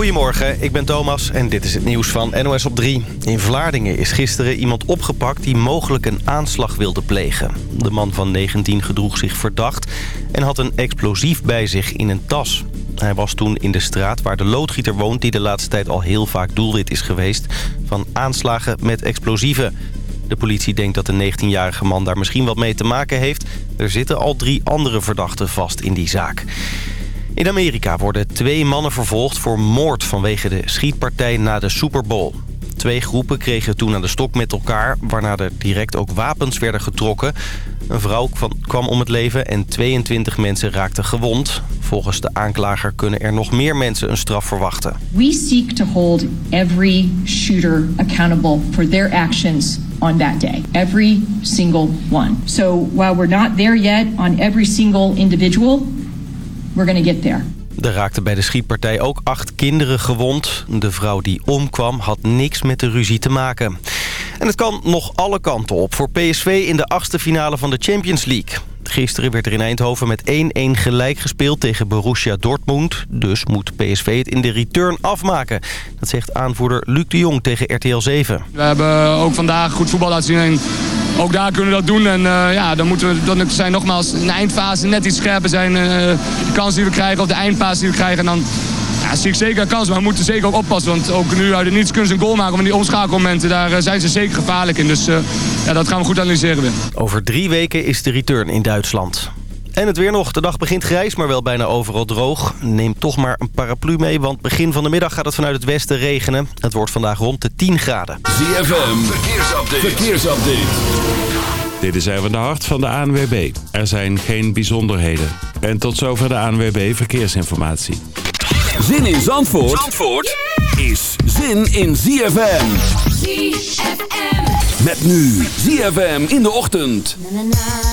Goedemorgen, ik ben Thomas en dit is het nieuws van NOS op 3. In Vlaardingen is gisteren iemand opgepakt die mogelijk een aanslag wilde plegen. De man van 19 gedroeg zich verdacht en had een explosief bij zich in een tas. Hij was toen in de straat waar de loodgieter woont... die de laatste tijd al heel vaak doelwit is geweest... van aanslagen met explosieven. De politie denkt dat de 19-jarige man daar misschien wat mee te maken heeft. Er zitten al drie andere verdachten vast in die zaak. In Amerika worden twee mannen vervolgd voor moord vanwege de schietpartij na de Super Bowl. Twee groepen kregen toen aan de stok met elkaar... waarna er direct ook wapens werden getrokken. Een vrouw kwam om het leven en 22 mensen raakten gewond. Volgens de aanklager kunnen er nog meer mensen een straf verwachten. We seek to hold every shooter accountable for their actions on that day. Every single one. So while we're not there yet on every single individual, we're going to get there. Er raakten bij de schietpartij ook acht kinderen gewond. De vrouw die omkwam had niks met de ruzie te maken. En het kan nog alle kanten op voor PSV in de achtste finale van de Champions League. Gisteren werd er in Eindhoven met 1-1 gelijk gespeeld tegen Borussia Dortmund. Dus moet PSV het in de return afmaken. Dat zegt aanvoerder Luc de Jong tegen RTL 7. We hebben ook vandaag goed voetbal laten zien. Ook daar kunnen we dat doen. En uh, ja, dan moeten we dan zijn nogmaals in de eindfase net iets scherper zijn. Uh, de kans die we krijgen of de eindfase die we krijgen. En dan ja, zie ik zeker een kans, maar we moeten zeker ook oppassen. Want ook nu uit het niets kunnen ze een goal maken. Maar die omschakelmomenten, daar uh, zijn ze zeker gevaarlijk in. Dus ja, dat gaan we goed analyseren weer. Over drie weken is de return in Duitsland. En het weer nog. De dag begint grijs, maar wel bijna overal droog. Neem toch maar een paraplu mee, want begin van de middag gaat het vanuit het westen regenen. Het wordt vandaag rond de 10 graden. ZFM, verkeersupdate. verkeersupdate. Dit is even de hart van de ANWB. Er zijn geen bijzonderheden. En tot zover de ANWB Verkeersinformatie. Zin in Zandvoort, Zandvoort is zin in ZFM. ZFM. Met nu ZFM in de ochtend. Na, na, na,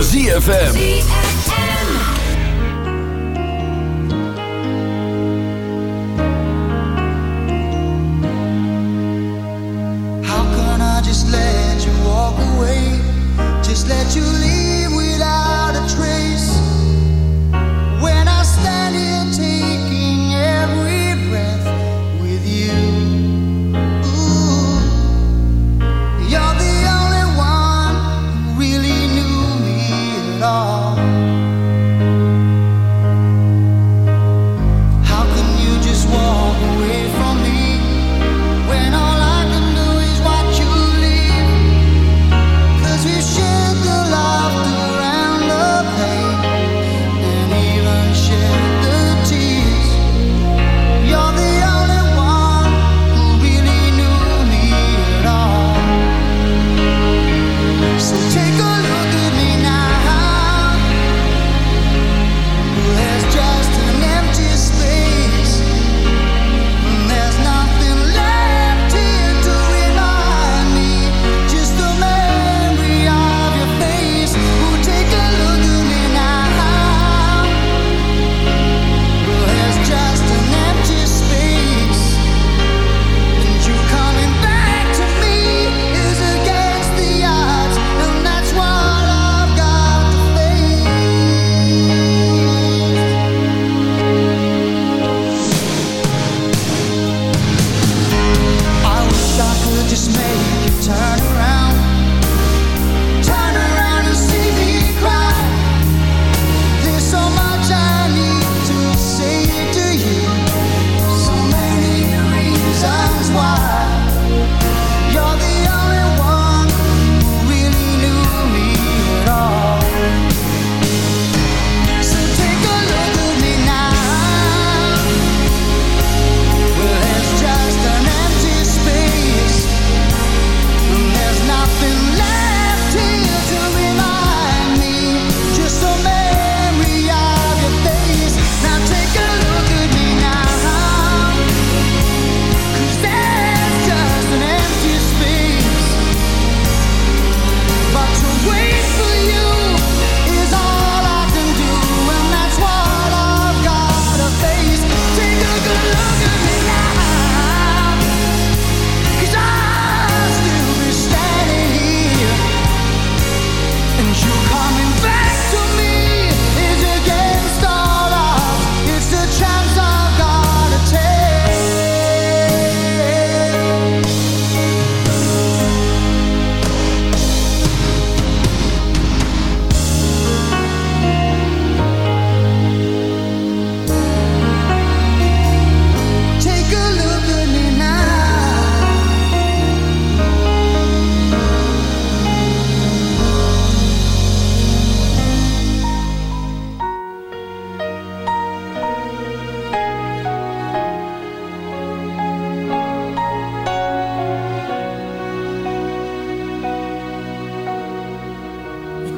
ZFM.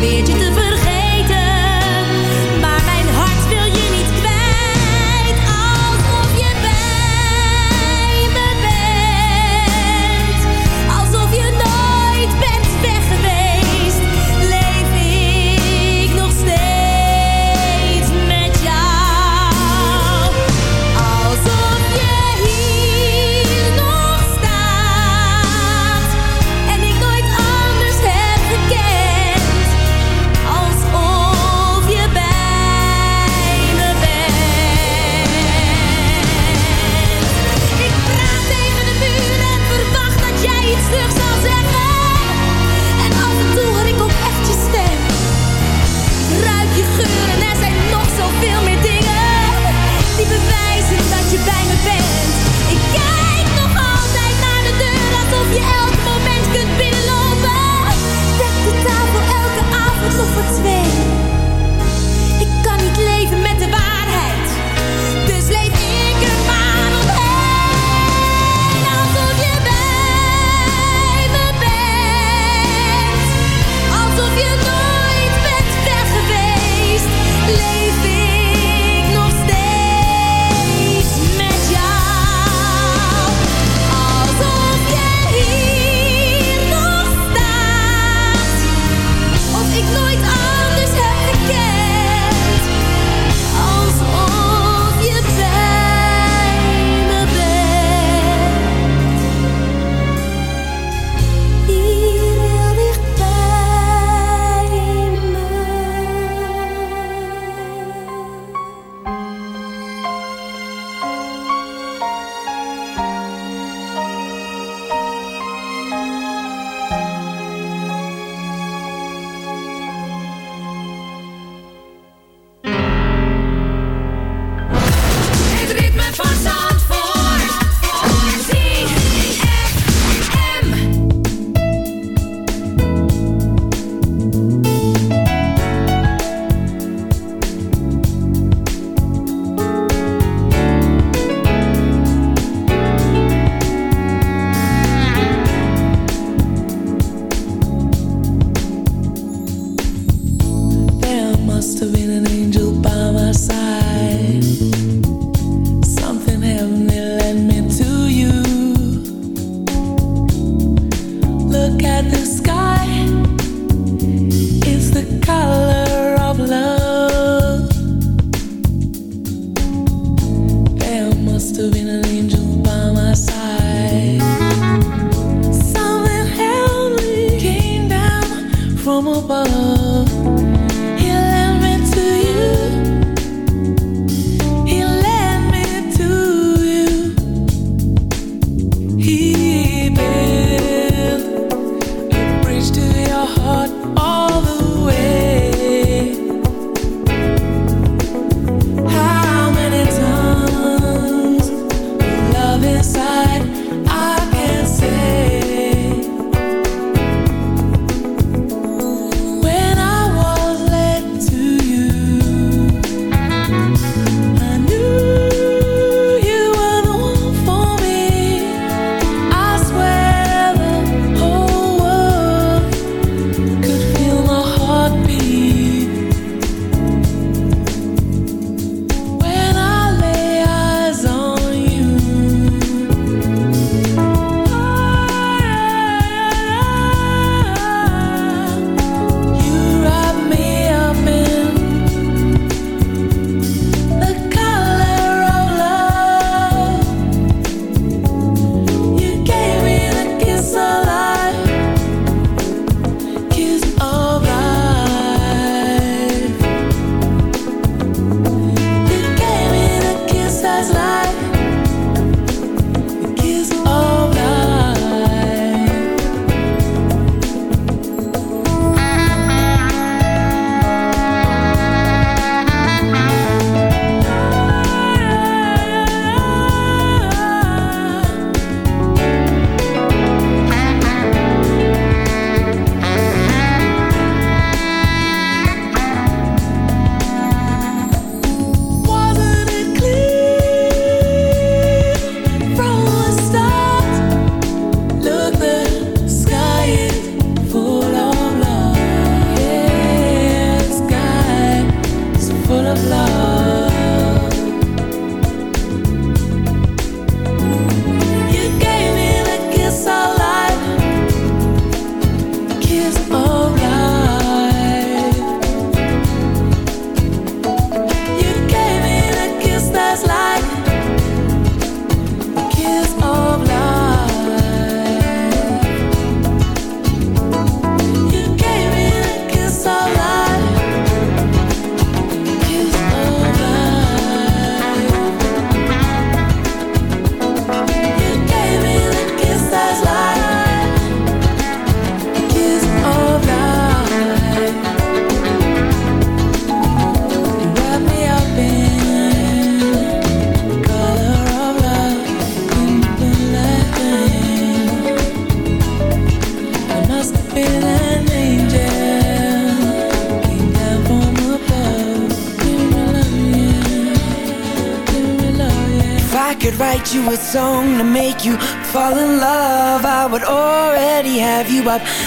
Be je te.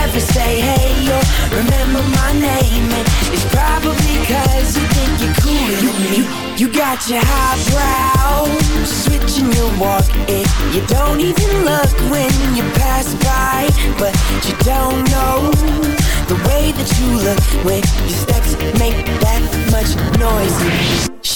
Never say hey or remember my name, and it's probably cause you think you're cooler than me. You got your highbrow, switching your walk, and you don't even look when you pass by. But you don't know the way that you look when your steps make that much noise.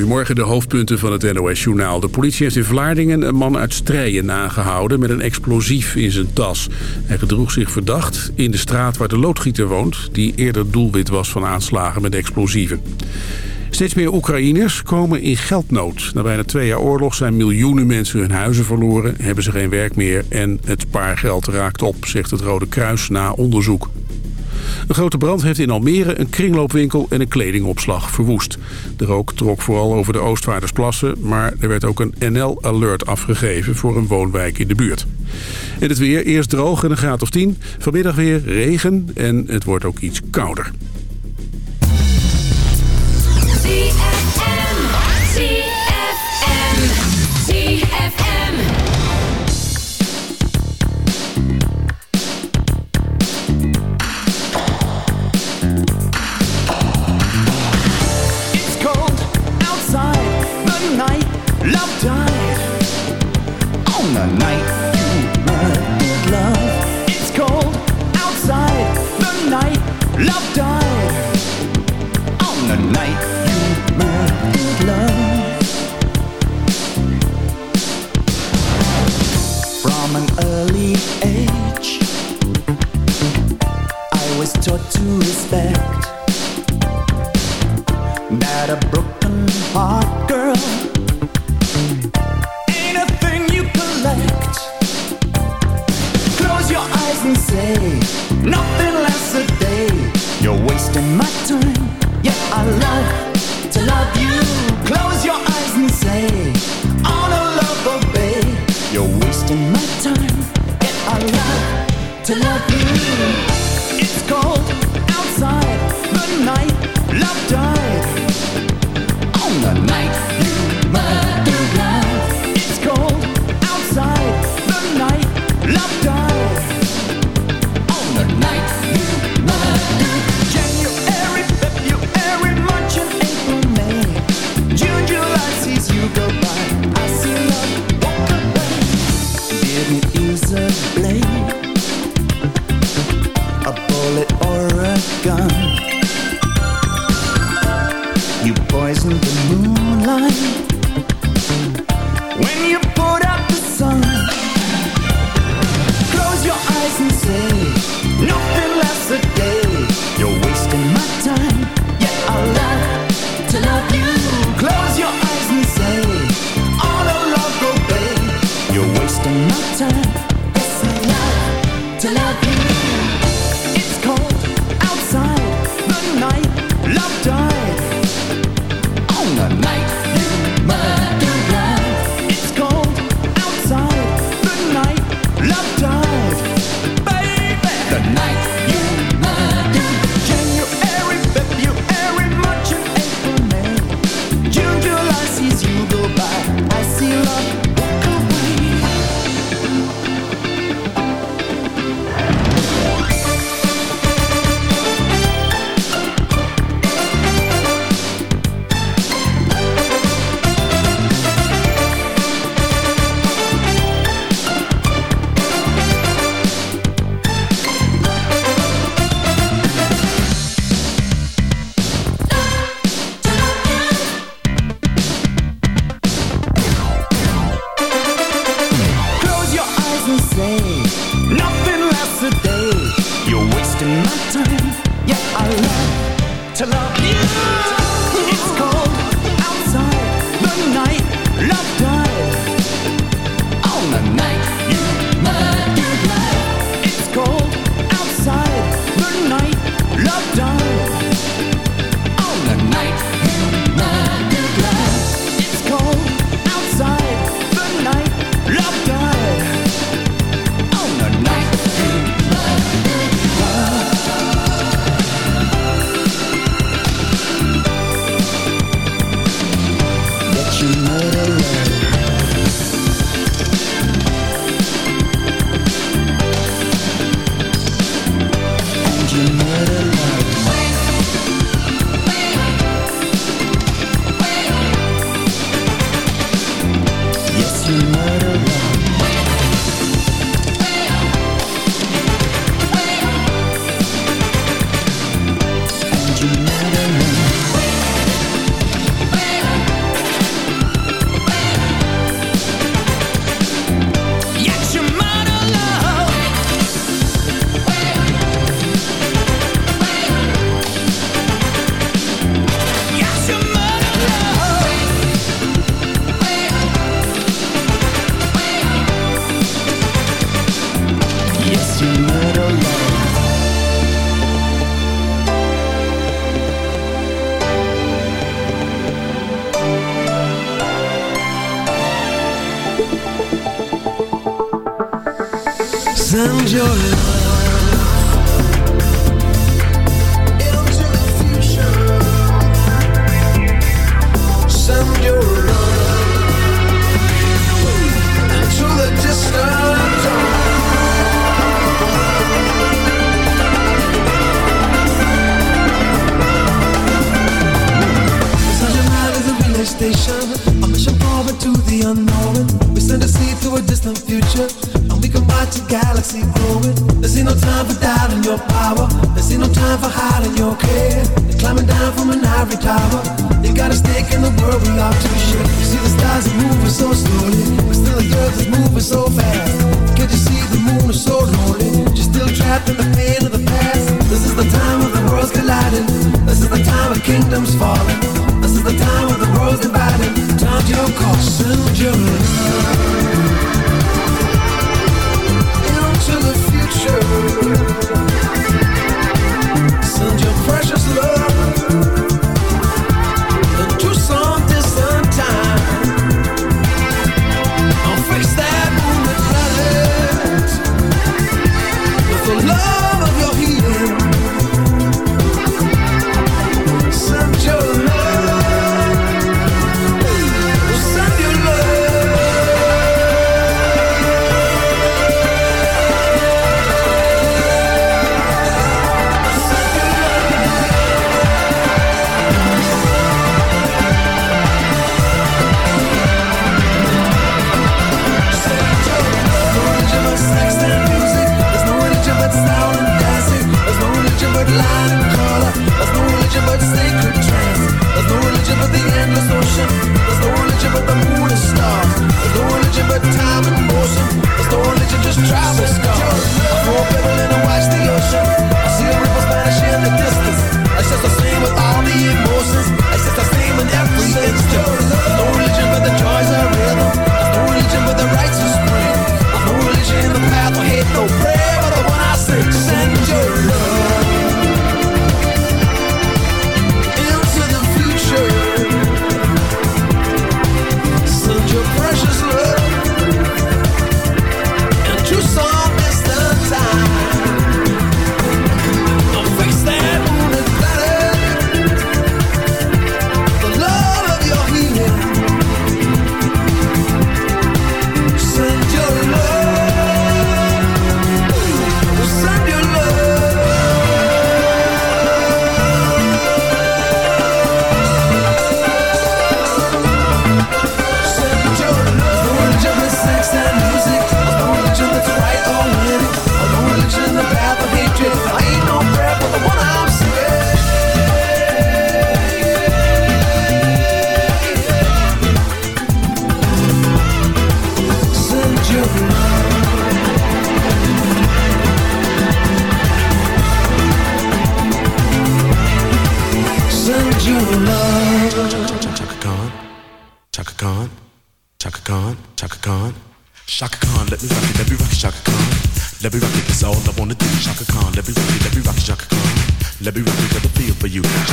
Goedemorgen, de hoofdpunten van het NOS-journaal. De politie heeft in Vlaardingen een man uit Strijen aangehouden... met een explosief in zijn tas. Hij gedroeg zich verdacht in de straat waar de loodgieter woont... die eerder doelwit was van aanslagen met explosieven. Steeds meer Oekraïners komen in geldnood. Na bijna twee jaar oorlog zijn miljoenen mensen hun huizen verloren... hebben ze geen werk meer en het spaargeld raakt op... zegt het Rode Kruis na onderzoek. Een grote brand heeft in Almere een kringloopwinkel en een kledingopslag verwoest. De rook trok vooral over de Oostvaardersplassen, maar er werd ook een NL-alert afgegeven voor een woonwijk in de buurt. En het weer, eerst droog en een graad of 10. Vanmiddag weer regen en het wordt ook iets kouder.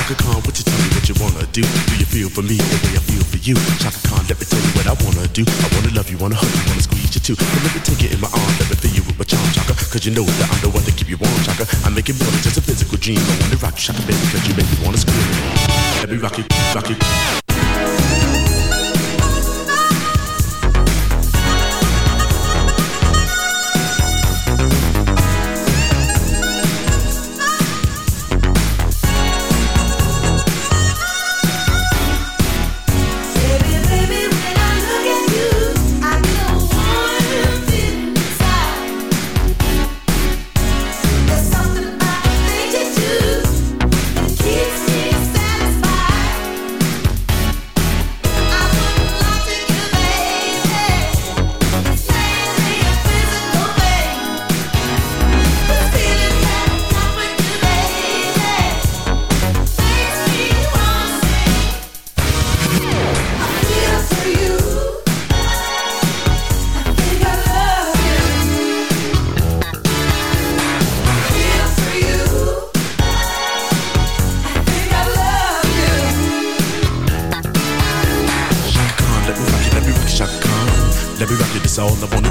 Chaka, Khan, what you tell me what you wanna do? Do you feel for me the way I feel for you? Chaka, Khan, let me tell you what I wanna do. I wanna love you, wanna hug you, wanna squeeze you too. But let me take you in my arms, let me fill you with my charm, Chaka. Cause you know that I'm the one to keep you warm, Chaka. I make it more than just a physical dream. I wanna rock you, Chaka, baby, cause you make me wanna scream. Let me rock you, rock you. on the one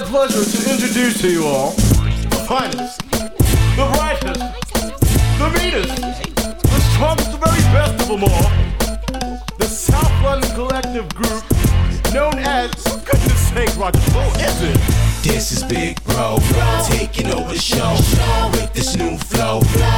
my pleasure to introduce to you all the finest, the brightest, the meanest, the strongest, the very best of them all, the South London Collective Group, known as, goodness sake, Roger, who is it? This is Big Bro, bro taking over the show, show with this new flow. flow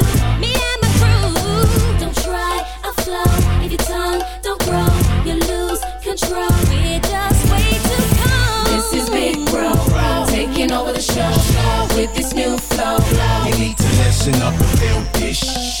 The show with this new flow. You need to listen up and feel this.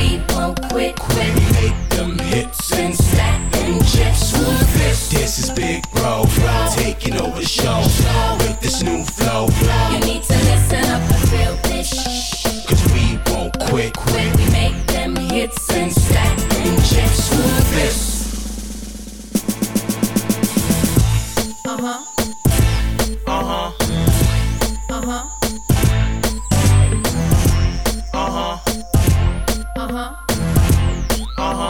We won't quit, quit. We make them hits and stack them chips. Who's this? This is Big Bro, bro. taking over the show with this new flow. You need to listen up and feel this. Cause we won't quit, quit. Uh huh.